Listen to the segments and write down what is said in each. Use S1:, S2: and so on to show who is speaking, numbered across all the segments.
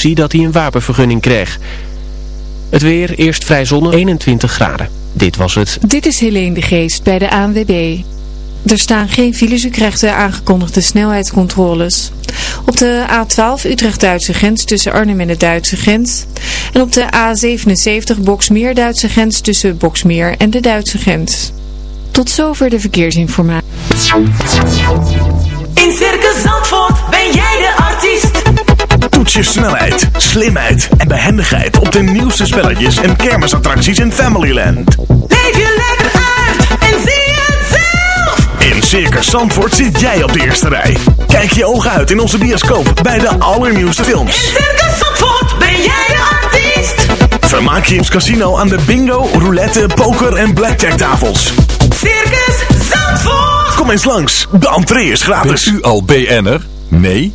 S1: politie dat hij een wapenvergunning kreeg. Het weer, eerst vrij zonnig, 21 graden. Dit was het.
S2: Dit is Helene de Geest bij de ANWB. Er staan geen files, u krijgt de aangekondigde snelheidscontroles. Op de A12 Utrecht-Duitse grens tussen Arnhem en de Duitse grens. En op de A77 Boksmeer-Duitse grens tussen Boksmeer en de Duitse grens. Tot zover de verkeersinformatie.
S3: In Circus Zandvoort ben jij de artiest.
S4: Toets je snelheid, slimheid en behendigheid op de nieuwste spelletjes en kermisattracties in Familyland.
S3: Leef je lekker uit en zie het zelf.
S4: In Circus Zandvoort zit jij op de eerste rij. Kijk je ogen uit in onze bioscoop bij de allernieuwste films.
S3: In Circus Zandvoort ben jij de artiest.
S4: Vermaak je in het casino aan de bingo, roulette, poker en blackjack tafels.
S3: Circus Zandvoort.
S4: Kom eens langs, de entree is gratis.
S5: Bent u al BN'er? Nee?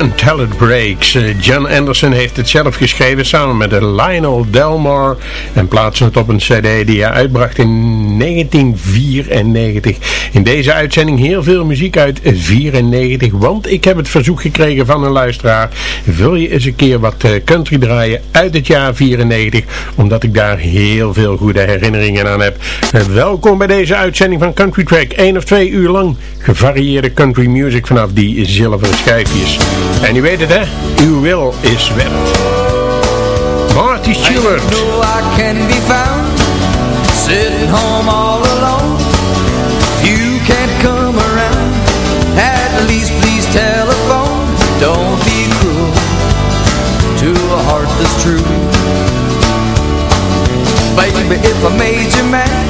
S6: Until It Breaks. Eh, John Anderson heeft het zelf geschreven samen met Lionel Delmore en plaatste het op een cd die hij uitbracht in 1994. In deze uitzending heel veel muziek uit 94, want ik heb het verzoek gekregen van een luisteraar. Wil je eens een keer wat eh, country draaien uit het jaar 94, omdat ik daar heel veel goede herinneringen aan heb. Eh, welkom bij deze uitzending van Country Track, 1 of 2 uur lang gevarieerde country music vanaf die zilveren schijfjes. En u weet het hè, uw wil is wet. Marty Stewart.
S7: I can be found sitting home all alone. You can't come around. At least please telephone. Don't be cruel to a heart that's true. Baby, if I made you mad,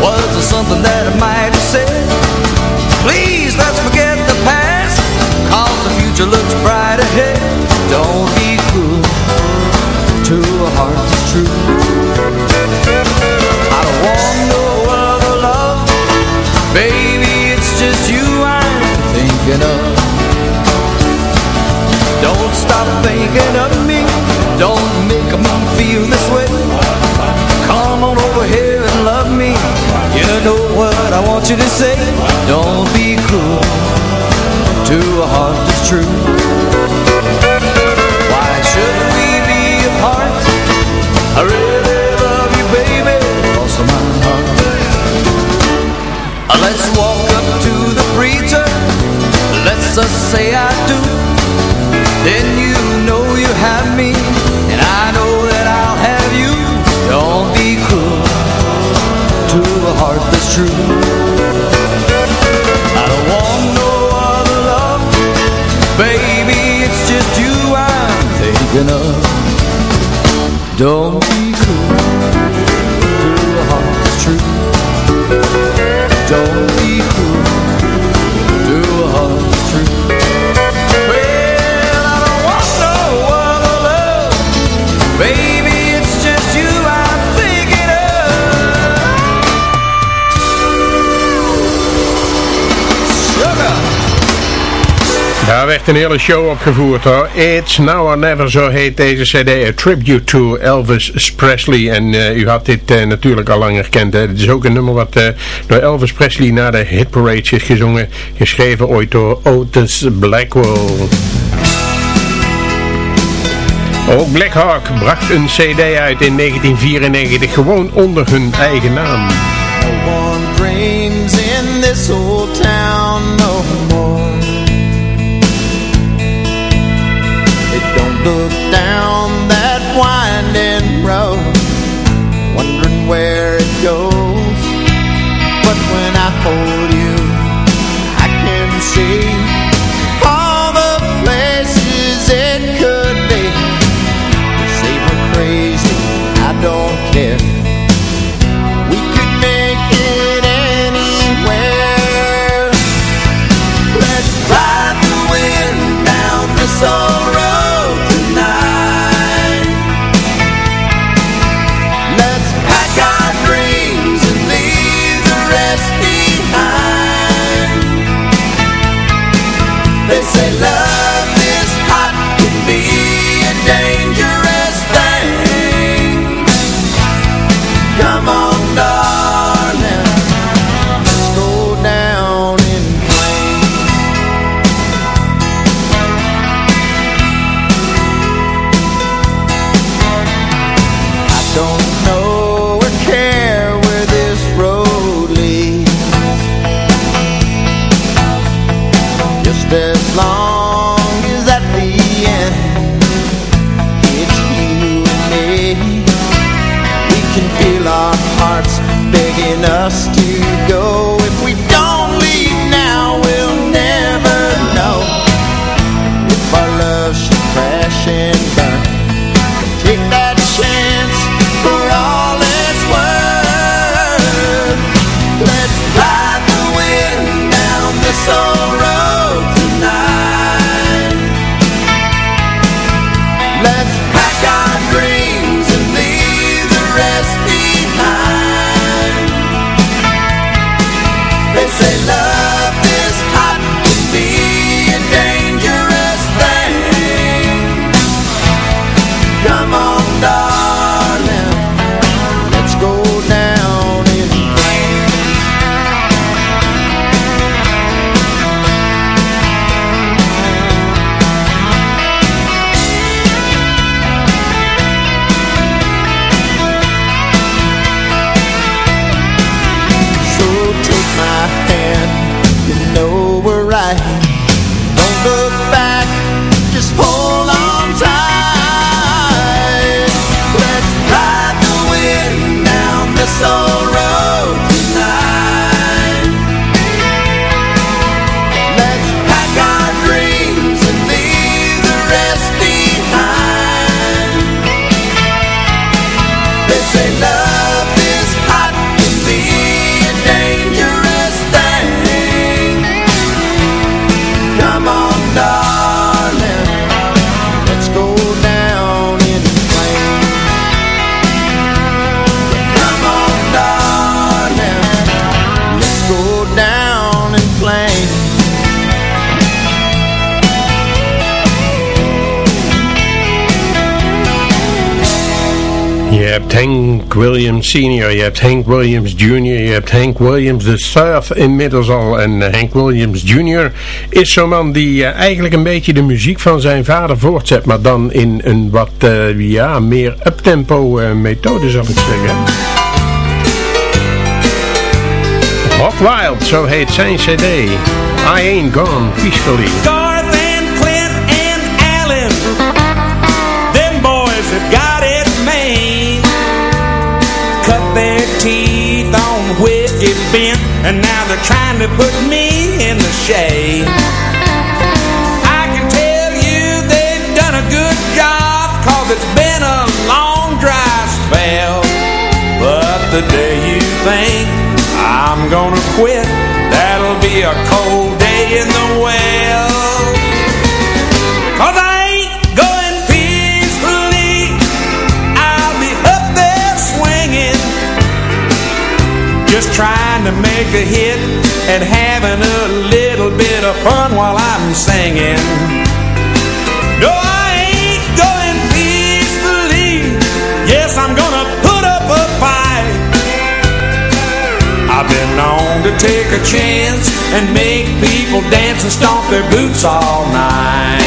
S7: was there something that I might have said? Future looks bright ahead. Don't be cruel to a heart that's true. I don't want no other love, baby, it's just you I'm thinking of. Don't stop thinking of me, don't make me feel this way. Come on over here and love me, you know what I want you to say. Don't be cruel to a heart that's true. Why should we be apart? I really love you, baby, cross my heart. Let's walk up to the preacher. Let's just say I do. Then you know you have me, and I know that I'll have you. Don't be cruel to a heart that's true. Just you I'm thinking of. Don't be cruel to a heart that's true.
S6: Daar werd een hele show opgevoerd hoor. It's Now or Never, zo heet deze cd. A tribute to Elvis Presley. En eh, u had dit eh, natuurlijk al lang herkend. Het is ook een nummer wat eh, door Elvis Presley naar de hit parade is gezongen. Geschreven ooit door Otis Blackwell. Ook Black Hawk bracht een cd uit in 1994. Gewoon onder hun eigen naam.
S8: Hebt Hank Williams Senior, je hebt Hank Williams Jr., je hebt Hank Williams III inmiddels al. En uh, Hank Williams Jr. is zo'n man die uh, eigenlijk een beetje de muziek van zijn vader voortzet, maar dan in een wat uh, ja, meer uptempo methode zou ik zeggen. Hot Wild, zo heet zijn cd. I Ain't Gone Peacefully.
S9: Whiskey and now they're trying to put me in the shade. I can tell you they've done a good job, cause it's been a long dry spell. But the day you think I'm gonna quit, that'll be a cold day in the well. Cause I trying to make a hit and having a little bit of fun while I'm singing. No, I ain't going peacefully, yes, I'm gonna put up a fight. I've been known to take a chance and make people dance and stomp their boots all night.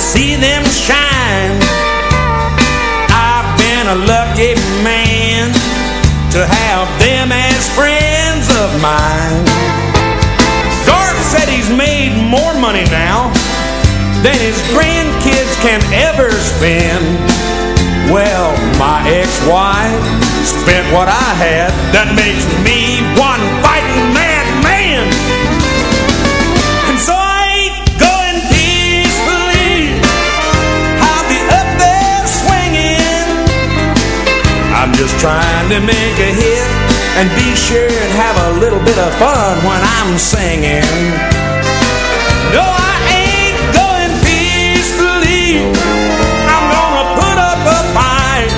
S9: See them shine. I've been a lucky man to have them as friends of mine. Garth said he's made more money now than his grandkids can ever spend. Well, my ex-wife spent what I had. That makes me one just trying to make a hit and be sure and have a little bit of fun when I'm singing. No, I ain't going peacefully. I'm gonna put up a fight.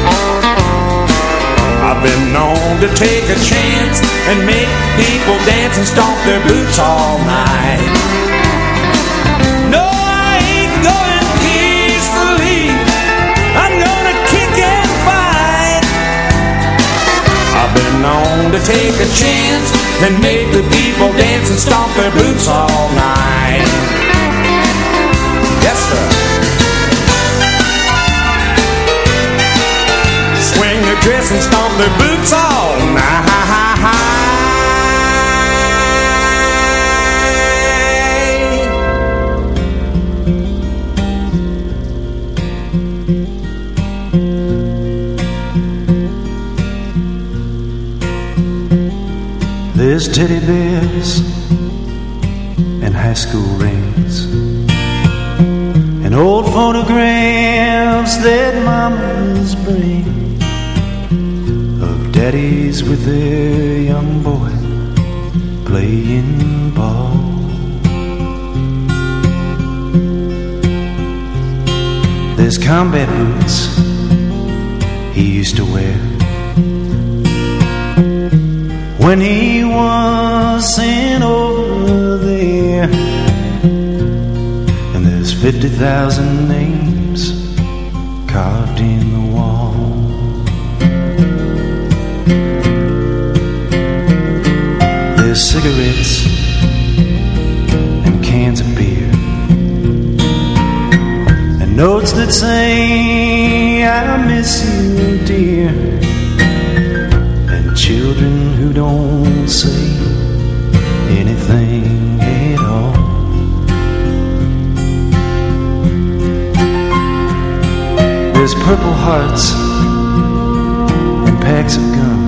S9: I've been known to take a chance and make people dance and stomp their boots all night. No, I ain't going known to take a chance and make the people dance and stomp their boots all night. Yes, sir. Swing their dress and stomp their boots all night.
S10: Teddy bears and high school rings and old photographs that mamas bring of daddies with their young boy playing ball. There's combat boots 50,000 names carved in the wall. There's cigarettes and cans of beer. And notes that say, I miss you, dear and children who don't say anything There's purple hearts and packs of gum.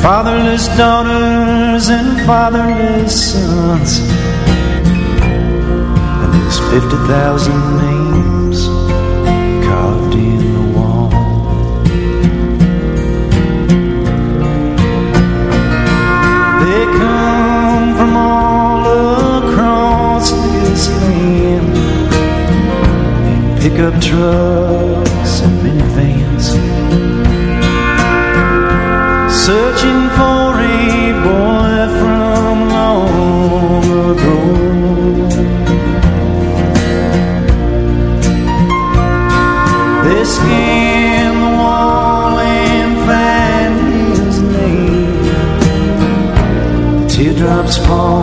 S10: Fatherless daughters and fatherless sons. And there's 50,000 names carved in Up trucks and minivans Searching for a boy from long ago. They scan the wall and find his name Teardrops fall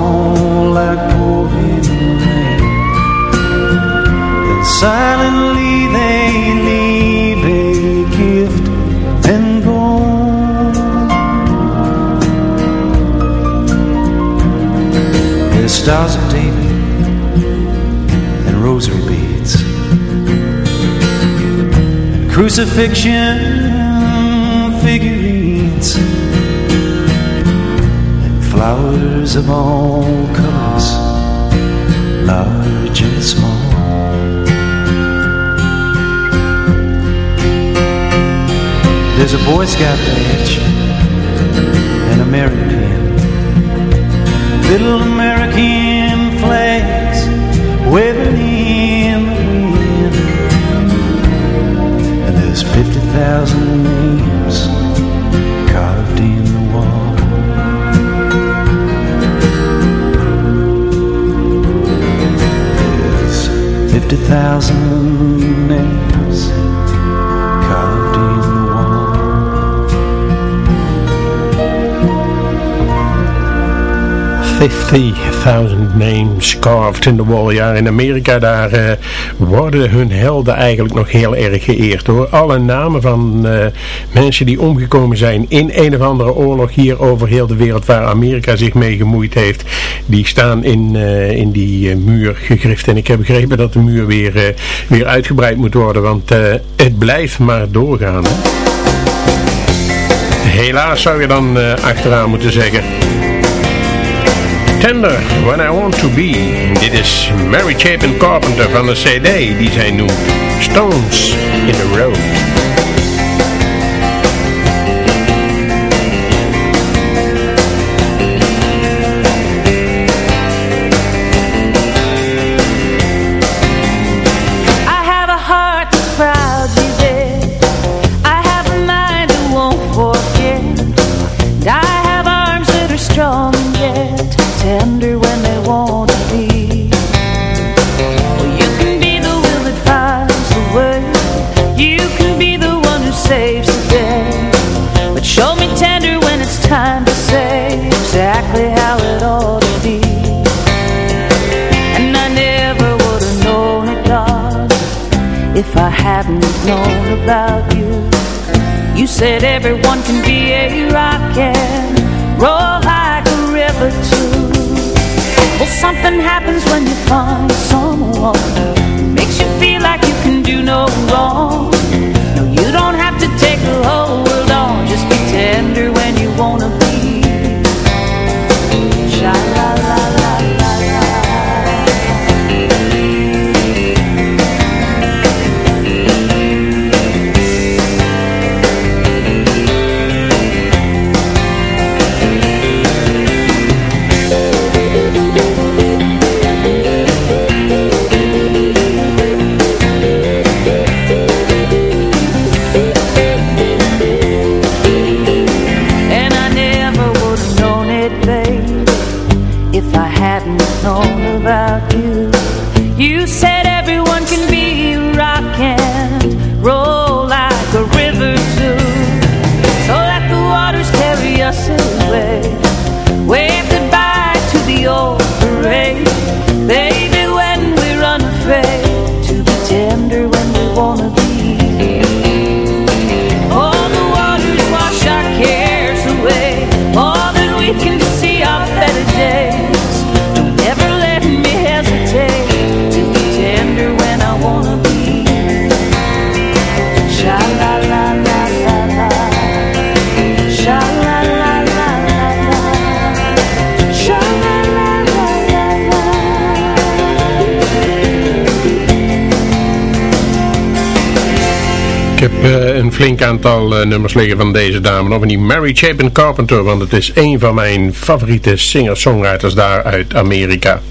S10: silently they leave a gift and go. There's stars of David and rosary beads and crucifixion figurines and flowers of all colors, large and small. There's a Boy Scout badge and a pin. Little American flags waving in the wind. And there's 50,000 names carved in the wall. There's 50,000
S8: 50.000 names carved in the wall. Ja, in Amerika daar eh, worden hun helden eigenlijk nog heel erg geëerd hoor. Alle namen van eh, mensen die omgekomen zijn in een of andere oorlog hier over heel de wereld waar Amerika zich mee gemoeid heeft. Die staan in, eh, in die muur gegrift. En ik heb begrepen dat de muur weer, weer uitgebreid moet worden. Want het blijft maar doorgaan. Hè? Helaas zou je dan achteraan moeten zeggen. Tender When I Want To Be. Dit is Mary Chapin Carpenter van de CD die zij noemt Stones in the Road.
S11: Everyone can be a rock and roll like a river too. Well, something happens when you find someone makes you feel like you can do no wrong. No, you don't have to take the whole world on. Just be tender when you wanna
S8: flink aantal eh, nummers liggen van deze dame. Of die Mary Chapin Carpenter. Want het is een van mijn favoriete singer-songwriters daar uit Amerika.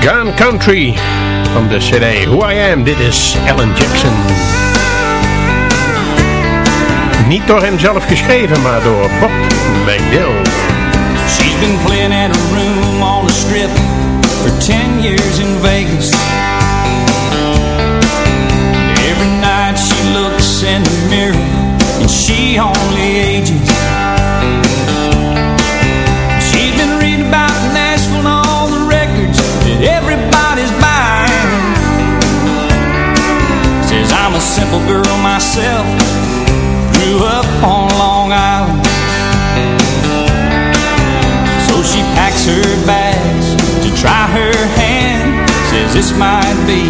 S8: Gone Country van de CD Who I Am. Dit is Alan Jackson. Niet door hem zelf geschreven, maar door Bob McDill.
S9: She's been playing a room on the strip for 10 years in. A simple girl myself, grew up on Long Island. So she packs her bags to try her hand. Says this might be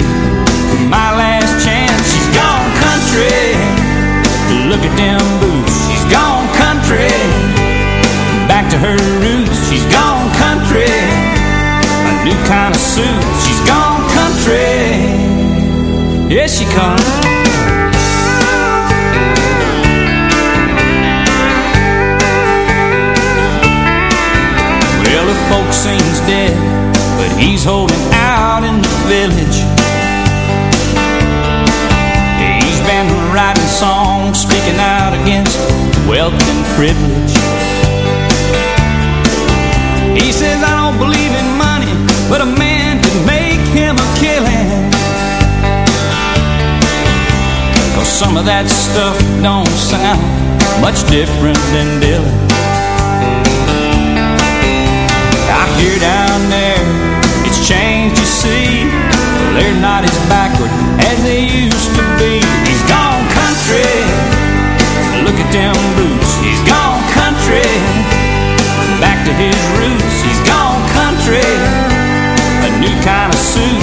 S9: my last chance. She's gone country. Look at them boots. She's gone country. Back to her roots. She's gone country. A new kind of suit. She's gone country. Yes, she comes. Folk seems dead, but he's holding out in the village. He's been writing songs, speaking out against wealth and privilege. He says, I don't believe in money, but a man can make him a killing. Cause some of that stuff don't sound much different than Dylan. I down there, it's changed, you see. They're not as backward as they used to be. He's gone country. Look at them boots. He's gone country. Back to his roots. He's gone country. A new kind of suit.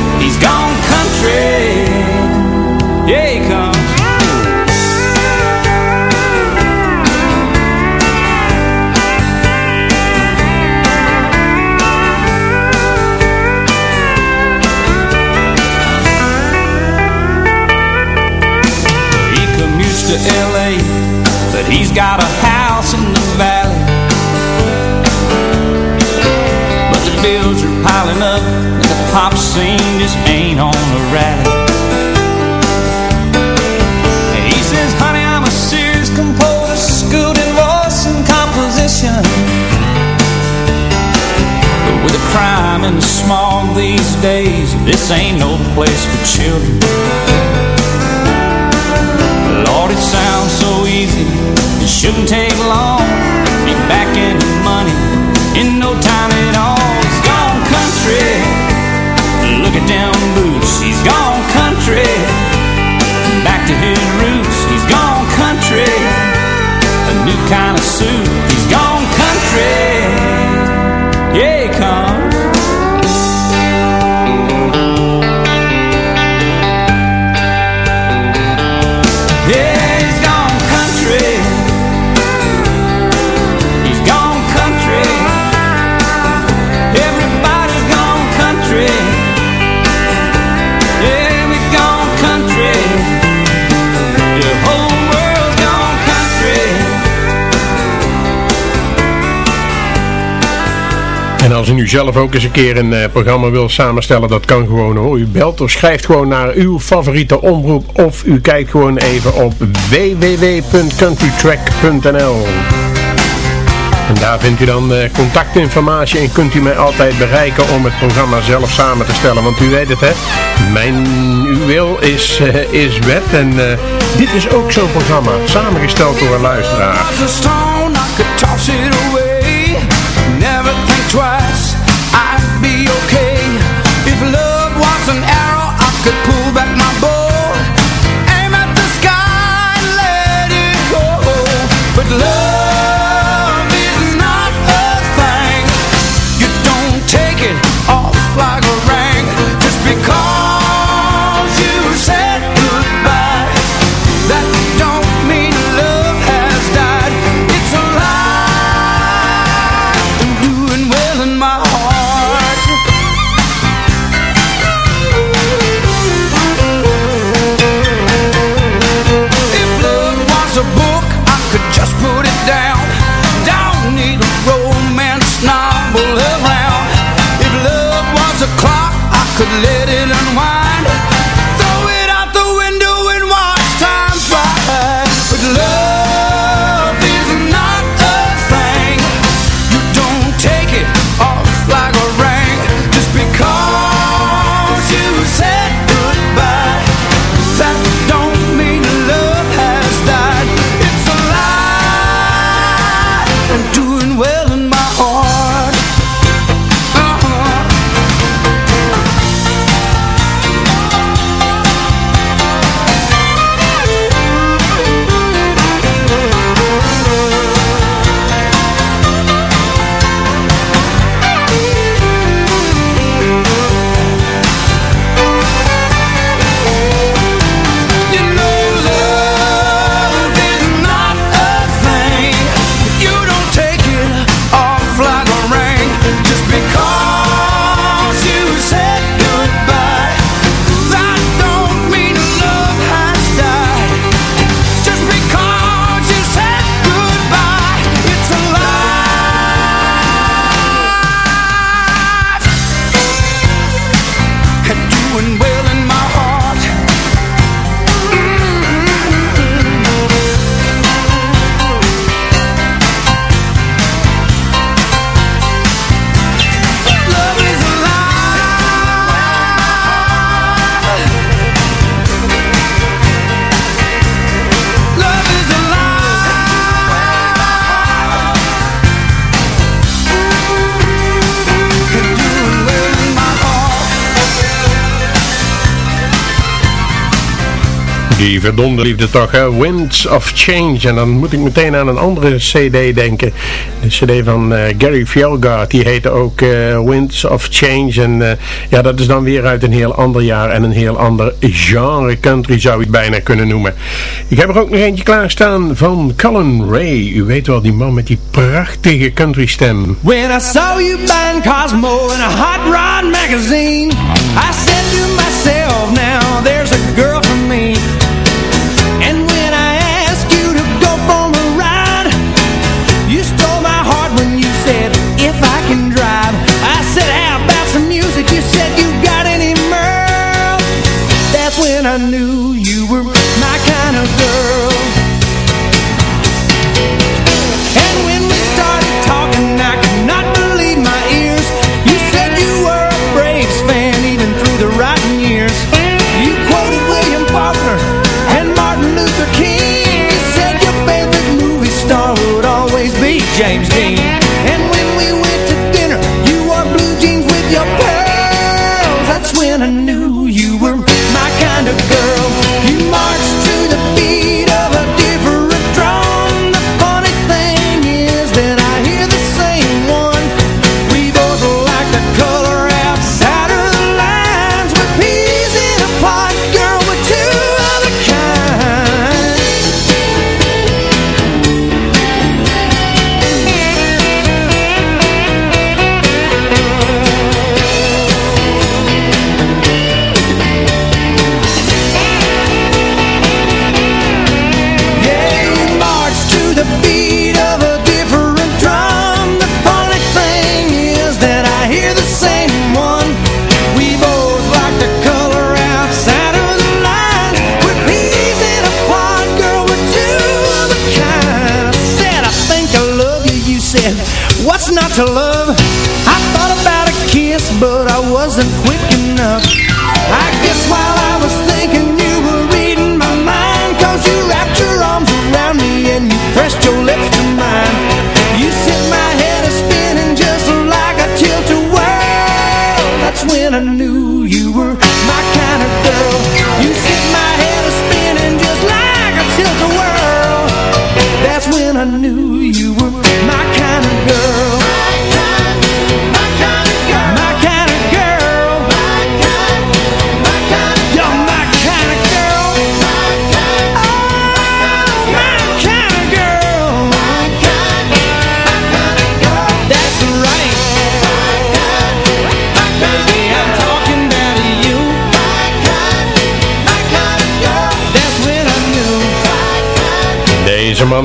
S9: Got a house in the valley. But the bills are piling up, and the pop scene just ain't on the rally. He says, honey, I'm a serious composer, schooled in voice and composition. But with the crime and the smog these days, this ain't no place for children. Lord, it sounds so easy. It shouldn't take long. Be back in the money in no time at all. He's gone country. Look at them boots. He's gone country.
S8: En als u nu zelf ook eens een keer een eh, programma wil samenstellen, dat kan gewoon hoor. U belt of schrijft gewoon naar uw favoriete omroep of u kijkt gewoon even op www.countrytrack.nl En daar vindt u dan eh, contactinformatie en kunt u mij altijd bereiken om het programma zelf samen te stellen. Want u weet het hè, mijn wil is, eh, is wet en dit is ook zo'n programma, samengesteld door een luisteraar.
S9: An arrow, I could pull
S8: die verdomde liefde toch, hè? Winds of Change. En dan moet ik meteen aan een andere cd denken. De cd van eh, Gary Fjellgaard, die heette ook eh, Winds of Change. En eh, ja, dat is dan weer uit een heel ander jaar en een heel ander genre country zou ik bijna kunnen noemen. Ik heb er ook nog eentje klaarstaan van Colin Ray. U weet wel, die man met die prachtige country stem.
S10: When I saw you buying Cosmo in a hot rod magazine, I said to myself now, there's a girl for me. I knew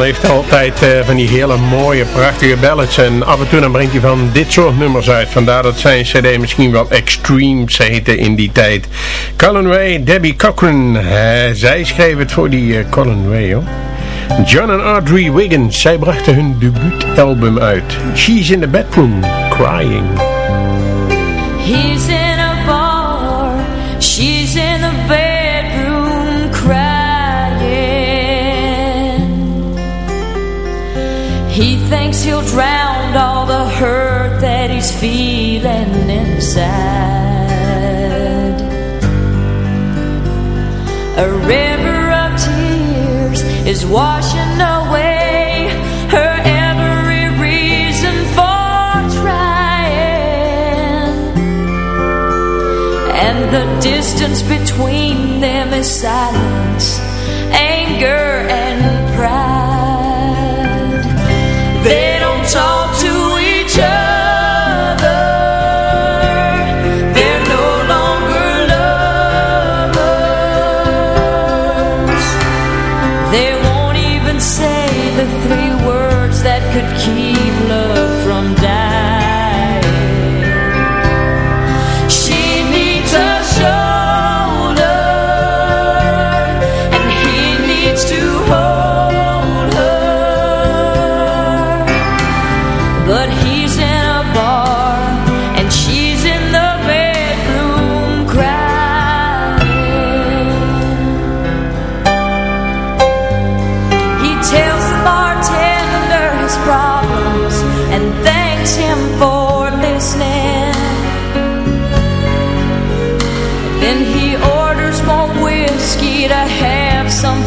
S8: heeft altijd eh, van die hele mooie, prachtige ballads. En af en toe dan brengt hij van dit soort nummers uit. Vandaar dat zijn cd misschien wel Extremes heette in die tijd. Colin Ray, Debbie Cochran. Eh, zij schreef het voor die uh, Colin Ray, hoor. John en Audrey Wiggins. Zij brachten hun debuutalbum uit. She's in the Bedroom, Crying.
S11: He's feeling inside. A river of tears is washing away her every reason for trying. And the distance between them is silence, anger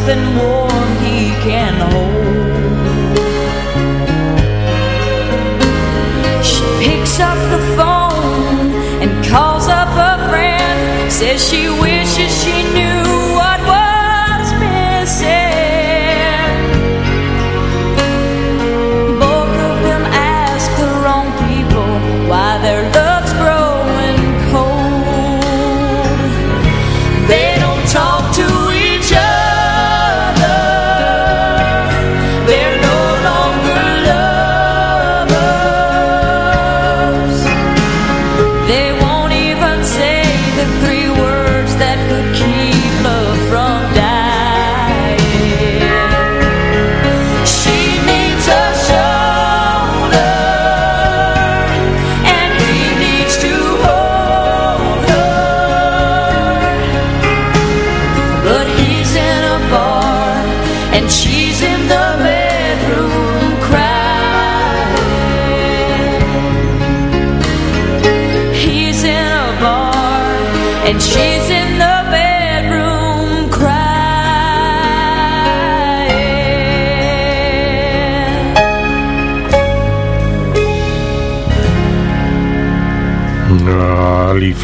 S11: something warm he can hold. She picks up the phone and calls up a friend. Says she wishes she knew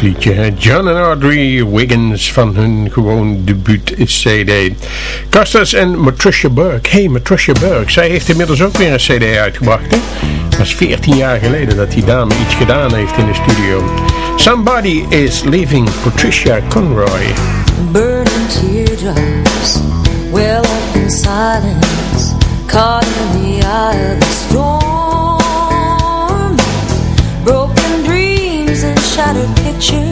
S8: Liedje. John en Audrey Wiggins van hun gewoon debuut CD. Costas en Matricia Burke. Hey, Matricia Burke. Zij heeft inmiddels ook weer een CD uitgebracht. Dat is 14 jaar geleden dat die dame iets gedaan heeft in de studio. Somebody is leaving Patricia Conroy.
S12: burning teardrops well up in silence caught in the eye of the shattered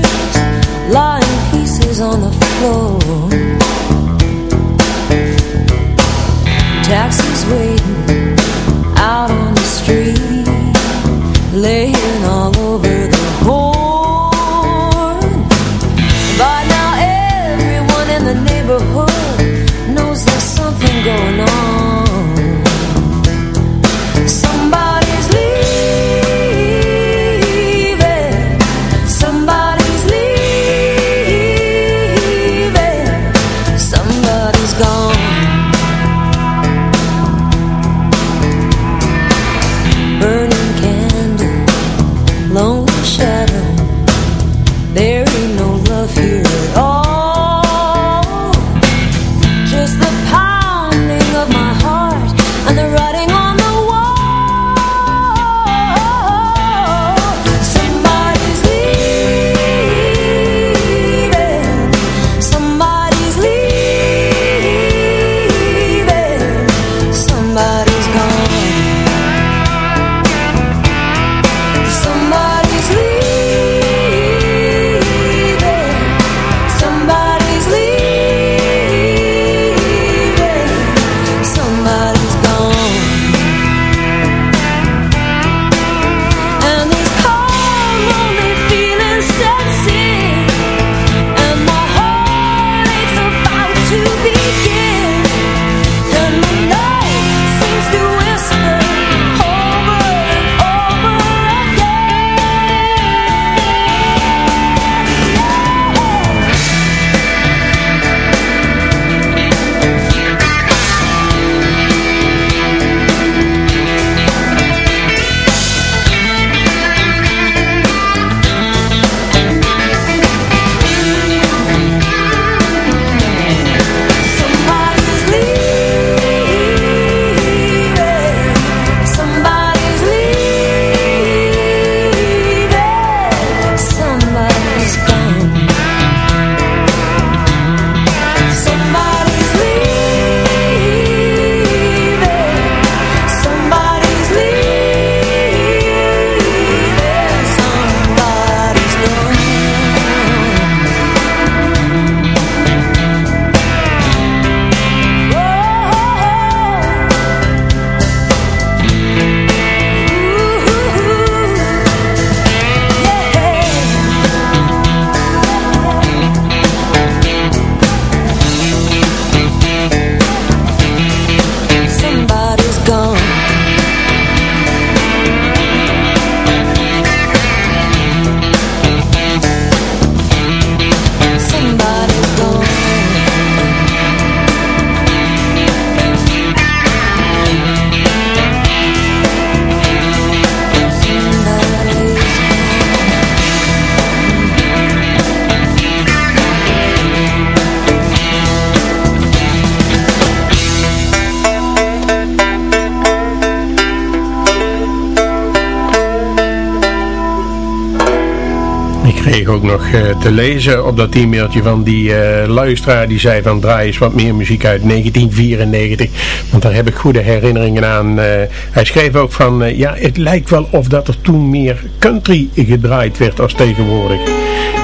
S8: ook nog eh, te lezen op dat e-mailtje van die uh, luisteraar die zei van draai eens wat meer muziek uit 1994. Want daar heb ik goede herinneringen aan. Eh, hij schreef ook van ja het lijkt wel of dat er toen meer country gedraaid werd als tegenwoordig.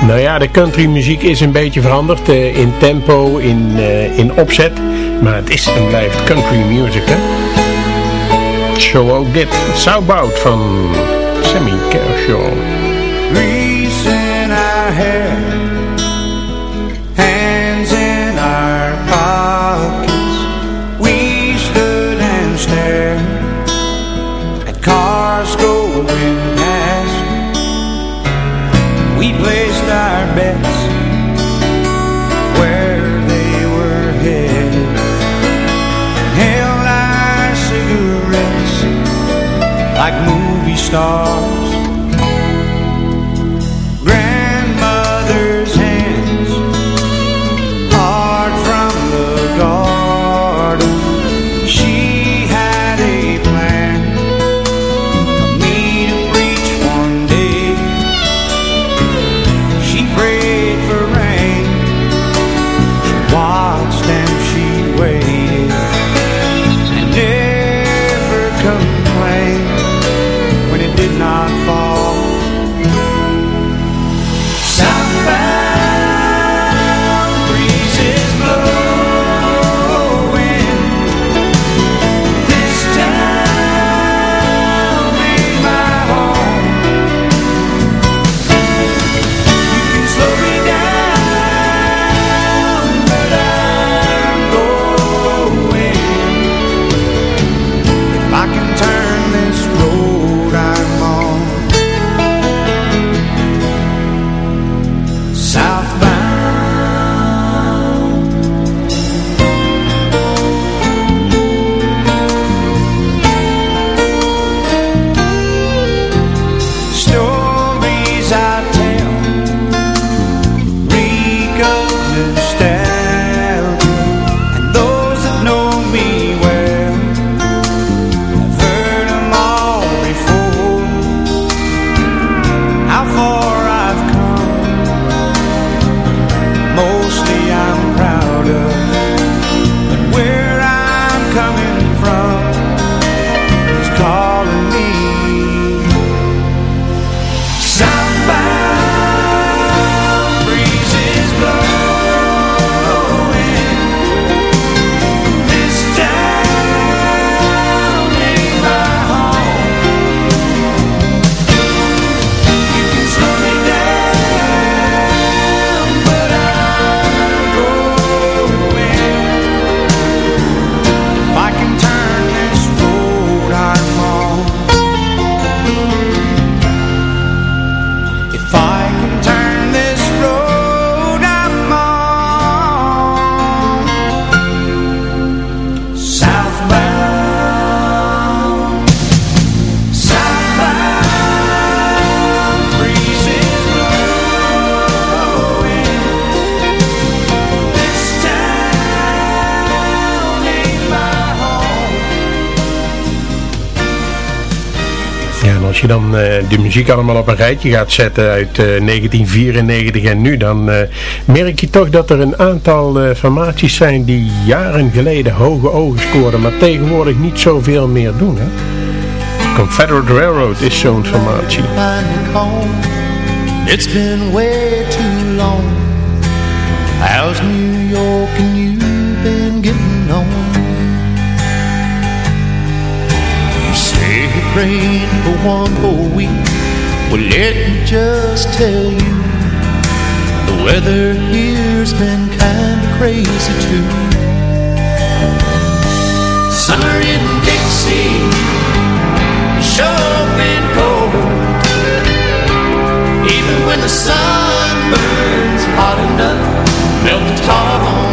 S8: Nou ja de country muziek is een beetje veranderd in tempo, in, in opzet. Maar het is en blijft country music hè. Show ook dit. Southbound van Sammy Kershaw.
S10: Movie
S8: de muziek allemaal op een rijtje gaat zetten uit eh, 1994 en nu, dan eh, merk je toch dat er een aantal eh, formaties zijn die jaren geleden hoge ogen scoorden, maar tegenwoordig niet zoveel meer doen. Hè? Confederate Railroad is zo'n formatie.
S6: It's been way too long. How's New York been getting on? You say for one whole week. Well, let me just tell you, the weather here's been kinda crazy too. Summer in Dixie, sure been cold. Even when the sun burns hot enough, melt the tar on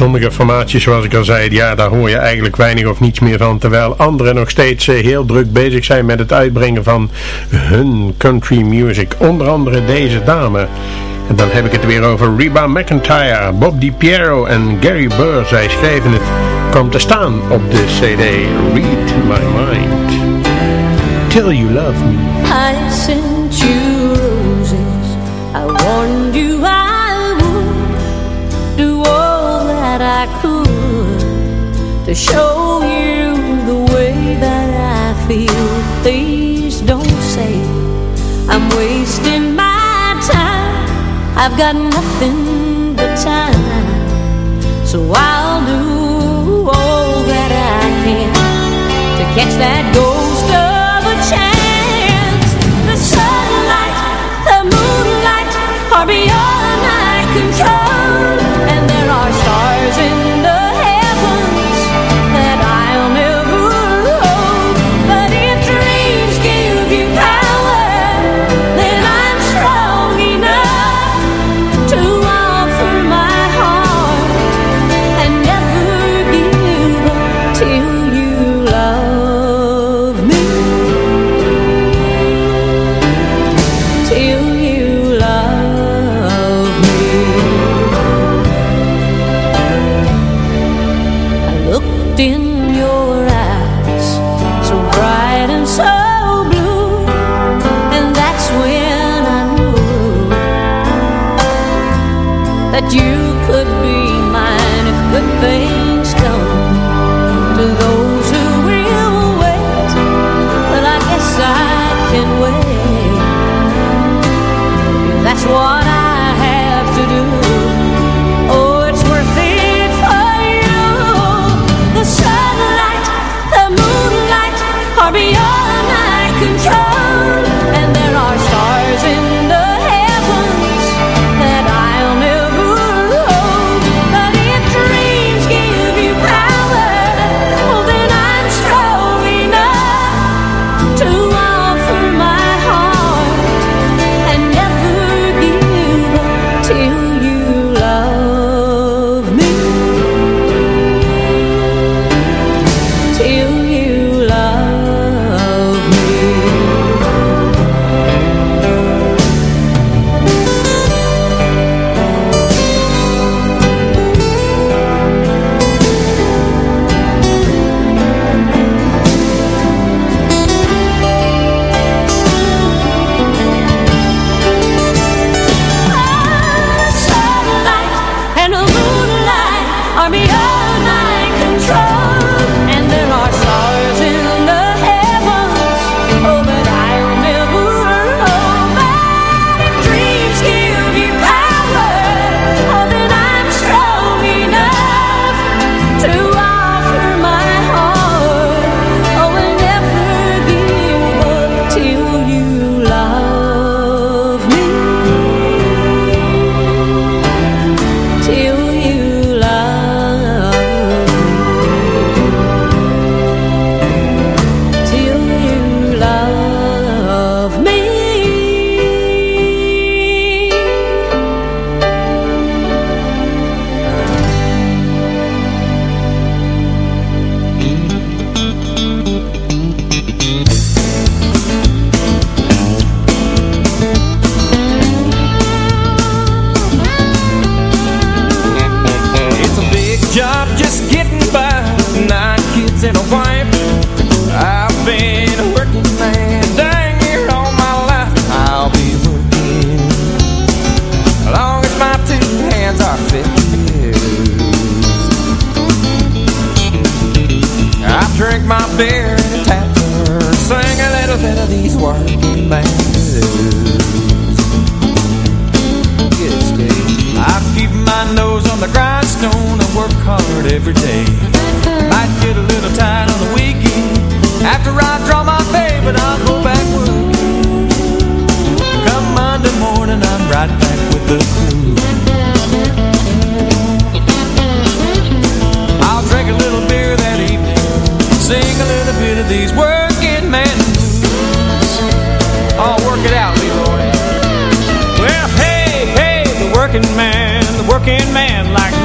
S8: sommige formaties, zoals ik al zei, ja, daar hoor je eigenlijk weinig of niets meer van. Terwijl anderen nog steeds eh, heel druk bezig zijn met het uitbrengen van hun country music. Onder andere deze dame. En dan heb ik het weer over Reba McIntyre, Bob DiPiero en Gary Burr. Zij schrijven het. Komt te staan op de CD Read My Mind. Till You Love Me.
S11: to show you the way that I feel. Please don't say I'm wasting my time. I've got nothing but time, so I'll do all that I can to catch that ghost of a chance. The sunlight, the moonlight are beyond my control.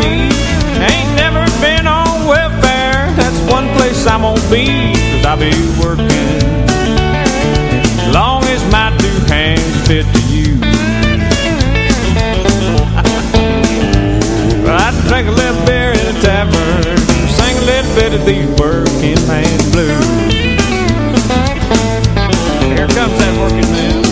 S11: Me
S9: ain't never been on welfare. That's one place I won't be, cause I'll be working long as my two hands fit to use. I'd drink a little beer in a tavern, sing a little bit of these working man blues. Here comes that working man.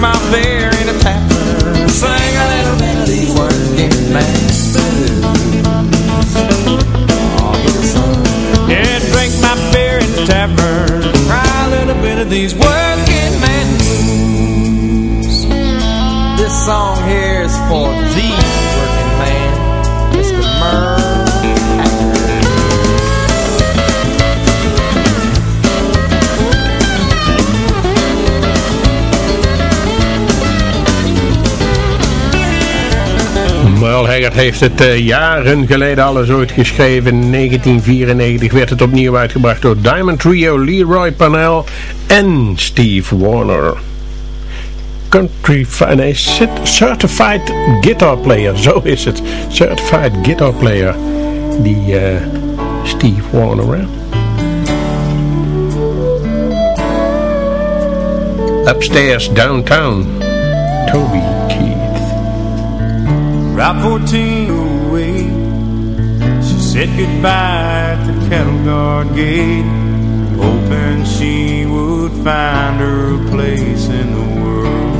S9: My beer
S8: heeft het eh, jaren geleden al eens ooit geschreven. In 1994 werd het opnieuw uitgebracht door Diamond Trio, Leroy Panel en Steve Warner. Country, cert- Certified Guitar Player, zo is het. Certified Guitar Player, die eh, Steve Warner. hè. Upstairs, downtown, Toby Keith.
S13: Route 14 away She said goodbye at the cattle guard gate Hoping she would find her a place in the world.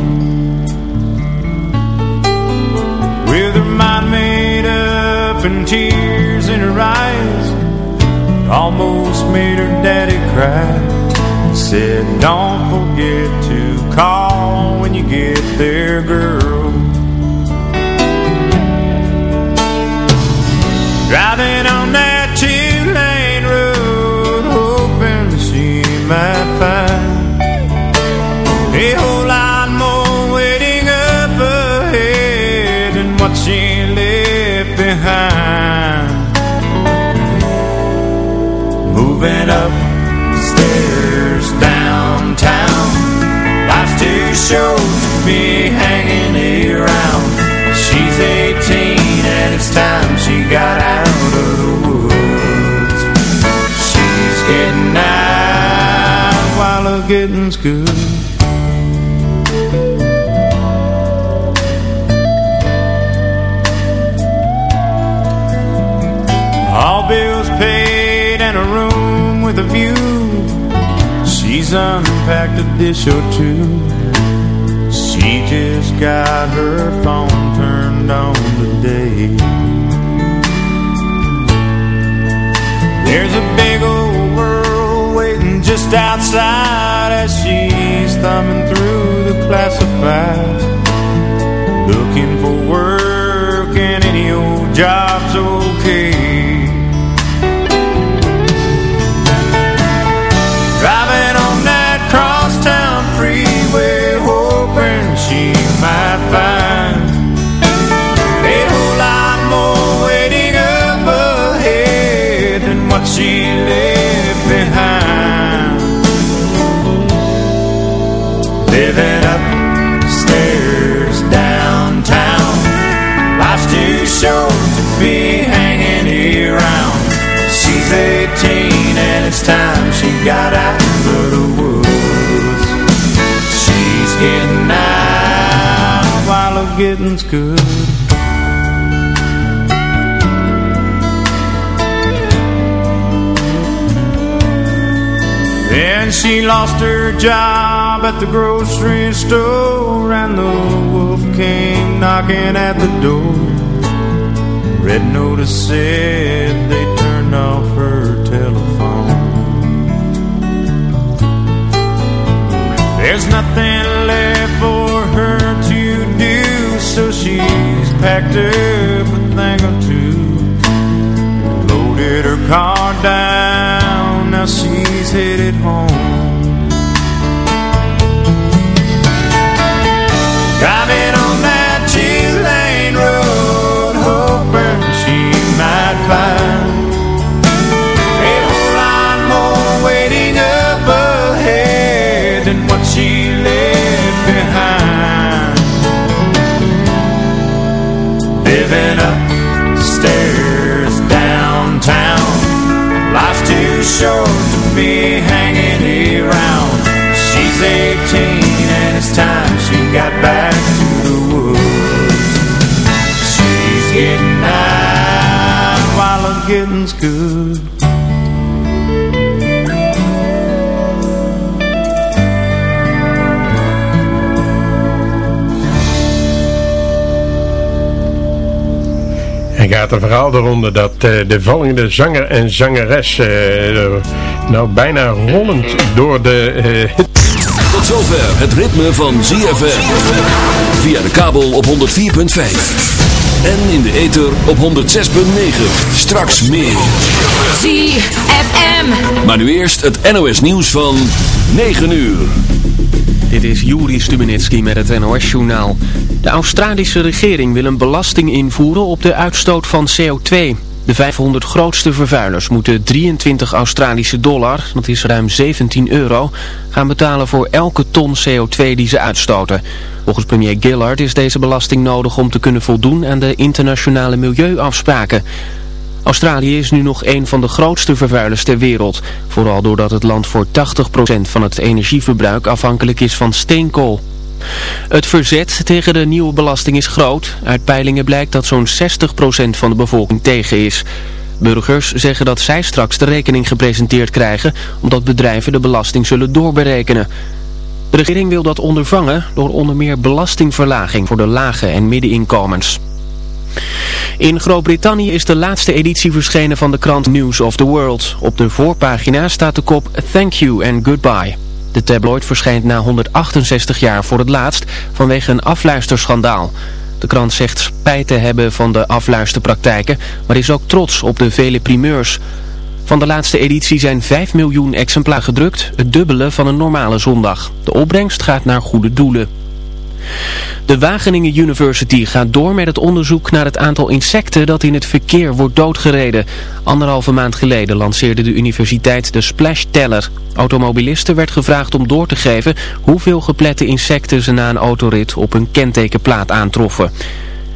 S13: With her mind made up and tears in her eyes Almost made her daddy cry. Said don't forget to call when you get there girl Driving on that two-lane road, hoping she might find a whole lot more waiting up ahead than what she left behind. Moving up She's unpacked a dish or two. She just got her phone turned on today. There's a big old world waiting just outside as she's thumbing through the classifieds. Looking for work and any old job's okay. Too short to be hanging around. She's 18 and it's time she got out of the woods. She's getting out while the getting's good. Then she lost her job at the grocery store and the wolf came knocking at the door. Red notice said they turned off her telephone. There's nothing left for her to do, so she's packed up a thing or two. Loaded her car down, now she's headed home. Driving find a whole lot more waiting up ahead than what she left behind. Living upstairs downtown, life's too short to be hanging around. She's 18 and it's time she got back
S8: gaat een verhaal eronder dat eh, de volgende zanger en zangeres eh, nou bijna rollend door de... eh,
S14: Tot zover het ritme van ZFM. Via de kabel op 104.5. En in de ether op 106.9. Straks meer.
S11: ZFM.
S14: Maar nu eerst het NOS nieuws van 9 uur.
S1: Dit is Juri Stubenitski met het NOS-journaal. De Australische regering wil een belasting invoeren op de uitstoot van CO2. De 500 grootste vervuilers moeten 23 Australische dollar, dat is ruim 17 euro, gaan betalen voor elke ton CO2 die ze uitstoten. Volgens premier Gillard is deze belasting nodig om te kunnen voldoen aan de internationale milieuafspraken. Australië is nu nog een van de grootste vervuilers ter wereld. Vooral doordat het land voor 80% van het energieverbruik afhankelijk is van steenkool. Het verzet tegen de nieuwe belasting is groot. Uit peilingen blijkt dat zo'n 60% van de bevolking tegen is. Burgers zeggen dat zij straks de rekening gepresenteerd krijgen... omdat bedrijven de belasting zullen doorberekenen. De regering wil dat ondervangen door onder meer belastingverlaging voor de lage en middeninkomens. In Groot-Brittannië is de laatste editie verschenen van de krant News of the World. Op de voorpagina staat de kop Thank you and goodbye. De tabloid verschijnt na 168 jaar voor het laatst vanwege een afluisterschandaal. De krant zegt spijt te hebben van de afluisterpraktijken, maar is ook trots op de vele primeurs. Van de laatste editie zijn 5 miljoen exemplaren gedrukt, het dubbele van een normale zondag. De opbrengst gaat naar goede doelen. De Wageningen University gaat door met het onderzoek naar het aantal insecten dat in het verkeer wordt doodgereden. Anderhalve maand geleden lanceerde de universiteit de Splash Teller. Automobilisten werd gevraagd om door te geven hoeveel geplette insecten ze na een autorit op een kentekenplaat aantroffen.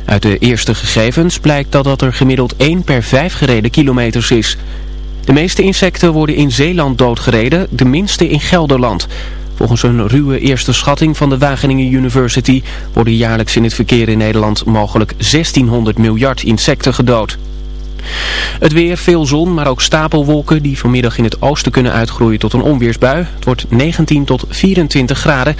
S1: Uit de eerste gegevens blijkt dat dat er gemiddeld 1 per 5 gereden kilometers is. De meeste insecten worden in Zeeland doodgereden, de minste in Gelderland. Volgens een ruwe eerste schatting van de Wageningen University worden jaarlijks in het verkeer in Nederland mogelijk 1600 miljard insecten gedood. Het weer, veel zon, maar ook stapelwolken die vanmiddag in het oosten kunnen uitgroeien tot een onweersbui. Het wordt 19 tot 24 graden.